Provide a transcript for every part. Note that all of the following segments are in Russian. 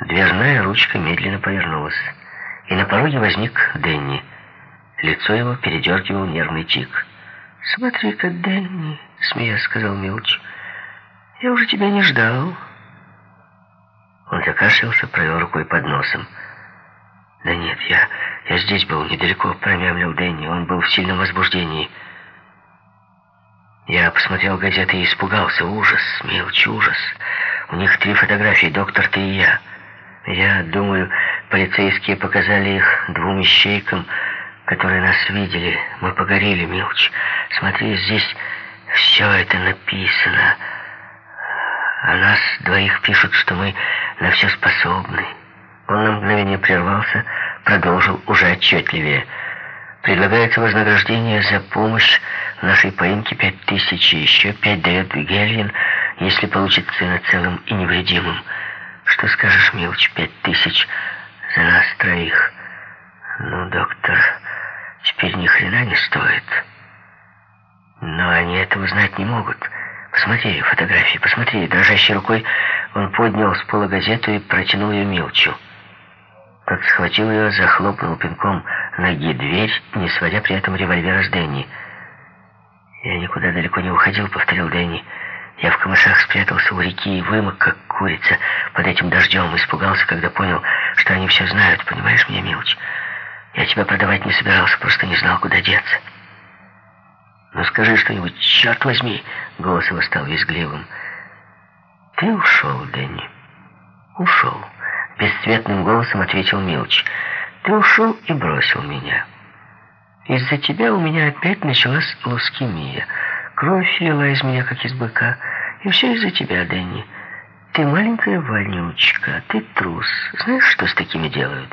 Дверная ручка медленно повернулась, и на пороге возник Дэнни. Лицо его передергивал нервный тик. «Смотри-ка, Дэнни», — смеясь сказал Милч, — «я уже тебя не ждал». Он закашлялся, провел рукой под носом. «Да нет, я, я здесь был, недалеко», — промямлил Дэнни. Он был в сильном возбуждении. Я посмотрел газеты и испугался. Ужас, мелочь, ужас. У них три фотографии, доктор, ты и я. Я думаю, полицейские показали их двум ищейкам, которые нас видели. Мы погорели, Милч. Смотри, здесь все это написано. О нас двоих пишут, что мы на все способны. Он на мгновение прервался, продолжил уже отчетливее. Предлагается вознаграждение за помощь нашей поимке пять тысяч, еще пять дает Гельин, если получит сына целым и невредимым. Что скажешь, Милч, пять тысяч за нас троих? Ну, доктор, теперь ни хрена не стоит. Но они этого знать не могут. Посмотри фотографии, посмотри. Дрожащей рукой он поднял с пола газету и протянул ее Милчу. Тот схватил ее, захлопнул пинком ноги дверь, не сводя при этом револьвера с Дэнни. «Я никуда далеко не уходил», — повторил Дэнни. «Я в камышах спрятался у реки и вымок, как курица, под этим дождем. Испугался, когда понял, что они все знают. Понимаешь меня, Милч? Я тебя продавать не собирался, просто не знал, куда деться». «Ну скажи что-нибудь, черт возьми!» — голос его стал визгливым. «Ты ушел, Дэнни, ушел», — бесцветным голосом ответил Милч. «Ты ушел и бросил меня». Из-за тебя у меня опять началась лускемия. Кровь лила из меня, как из быка. И все из-за тебя, Дэнни. Ты маленькая вонючка, ты трус. Знаешь, что с такими делают?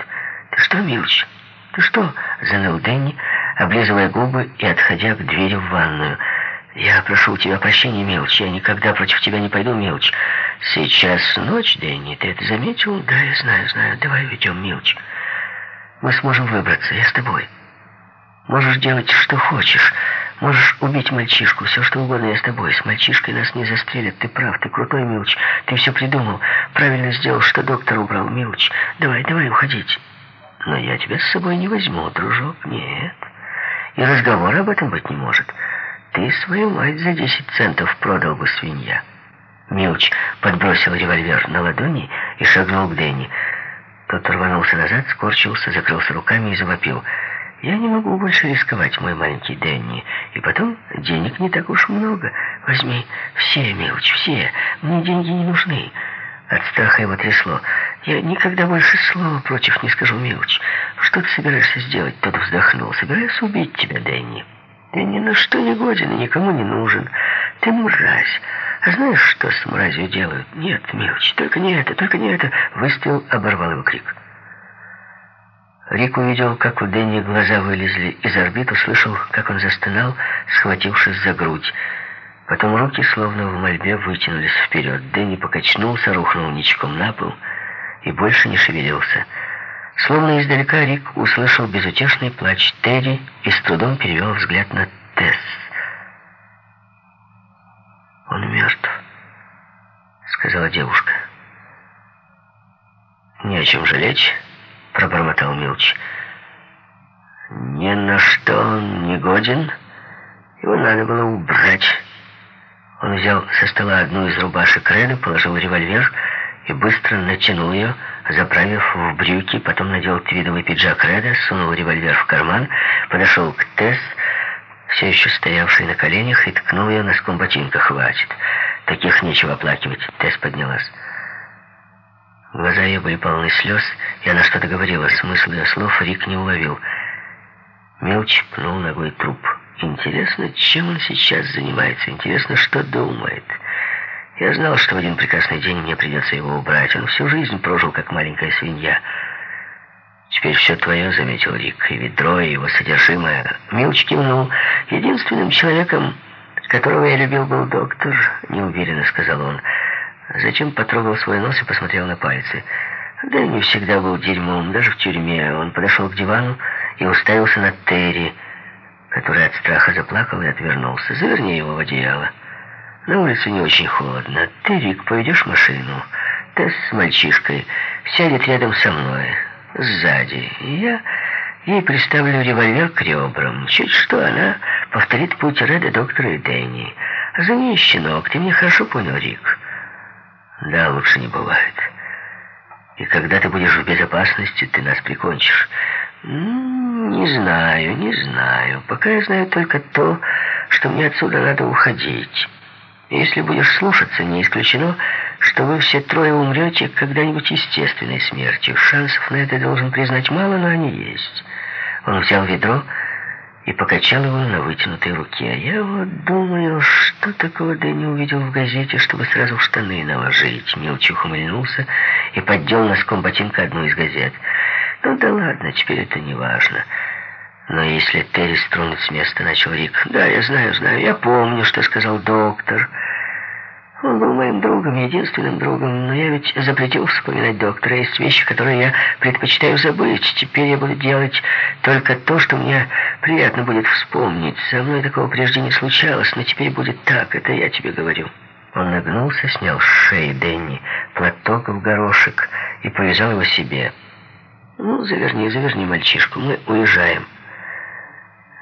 Ты что, Милч? Ты что? Заныл Дэнни, облизывая губы и отходя к двери в ванную. Я прошу у тебя прощения, Милч. Я никогда против тебя не пойду, Милч. Сейчас ночь, Дэнни. Ты это заметил? Да, я знаю, знаю. Давай уйдем, Милч. Мы сможем выбраться. Я с тобой. Можешь делать, что хочешь. Можешь убить мальчишку, все что угодно, я с тобой. С мальчишкой нас не застрелят. Ты прав, ты крутой, Милч. Ты все придумал. Правильно сделал, что доктор убрал, Милч. Давай, давай, уходить. Но я тебя с собой не возьму, дружок, нет. И разговора об этом быть не может. Ты свою мать за 10 центов продал бы, свинья. Милч подбросил револьвер на ладони и шагнул к Дэнни. Тот рванулся назад, скорчился, закрылся руками и завопил — я не могу больше рисковать, мой маленький Дэнни. И потом, денег не так уж много. Возьми все, мелочь, все. Мне деньги не нужны. От страха его трясло. Я никогда больше слова против не скажу, мелочь. Что ты собираешься сделать? Тот вздохнул. Собираюсь убить тебя, Дэнни. Ты ни на что не годен и никому не нужен. Ты мразь. А знаешь, что с мразью делают? Нет, мелочь, только не это, только не это. Выстрел оборвал его крик. Рик увидел, как у Дэнни глаза вылезли из орбит, услышал, как он застонал, схватившись за грудь. Потом руки, словно в мольбе, вытянулись вперед. Дэнни покачнулся, рухнул ничком на пол и больше не шевелился. Словно издалека Рик услышал безутешный плач Терри и с трудом перевел взгляд на Тесс. «Он мертв», — сказала девушка. «Не о чем жалеть» пробормотал Милч. «Ни на что он не годен. Его надо было убрать». Он взял со стола одну из рубашек Реда, положил револьвер и быстро натянул ее, заправив в брюки, потом надел твидовый пиджак Реда, сунул револьвер в карман, подошел к Тесс, все еще стоявшей на коленях, и ткнул ее носком ботинка. «Хватит. Таких нечего оплакивать». Тесс поднялась. Глаза ее были полны слез, и она что-то говорила. Смысл ее слов Рик не уловил. Мелч пнул ногой труп. Интересно, чем он сейчас занимается? Интересно, что думает? Я знал, что в один прекрасный день мне придется его убрать. Он всю жизнь прожил, как маленькая свинья. «Теперь все твое», — заметил Рик, — «и ведро, и его содержимое». Милч кивнул. «Единственным человеком, которого я любил, был доктор», — неуверенно сказал он. Затем потрогал свой нос и посмотрел на пальцы. Да не всегда был дерьмом, даже в тюрьме. Он подошел к дивану и уставился на Терри, который от страха заплакал и отвернулся. Заверни его в одеяло. На улице не очень холодно. Ты, Рик, поведешь машину. Ты с мальчишкой. сядет рядом со мной, сзади, и я ей приставлю револьвер к ребрам. Чуть что, она повторит путь Реда, доктора и Дэнни. За ней щенок, ты меня хорошо понял, Рик? Да, лучше не бывает. И когда ты будешь в безопасности, ты нас прикончишь. Не знаю, не знаю. Пока я знаю только то, что мне отсюда надо уходить. Если будешь слушаться, не исключено, что вы все трое умрете когда-нибудь естественной смертью. Шансов на это, должен признать, мало, но они есть. Он взял ведро и покачал его на вытянутой руке. А я вот думаю, что такого Дэнни увидел в газете, чтобы сразу в штаны наложить. Милчух умыльнулся и поддел носком ботинка одну из газет. Ну да ладно, теперь это не важно. Но если Терри стронуть с места, начал Рик. Да, я знаю, знаю, я помню, что сказал доктор. Он был моим другом, единственным другом, но я ведь запретил вспоминать доктора. Есть вещи, которые я предпочитаю забыть. Теперь я буду делать только то, что мне приятно будет вспомнить. Со мной такого прежде не случалось, но теперь будет так, это я тебе говорю. Он нагнулся, снял с шеи Дэнни платок в горошек и повязал его себе. «Ну, заверни, заверни мальчишку, мы уезжаем».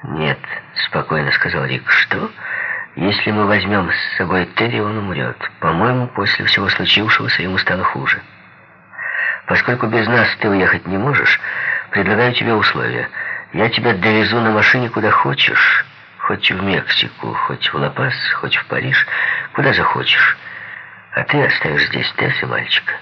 «Нет», — спокойно сказал Рик, — «что?» Если мы возьмем с собой Терри, он умрет. По-моему, после всего случившегося ему стало хуже. Поскольку без нас ты уехать не можешь, предлагаю тебе условия. Я тебя довезу на машине куда хочешь, хоть в Мексику, хоть в Ла-Пас, хоть в Париж, куда захочешь. А ты оставишь здесь Тесс и мальчика.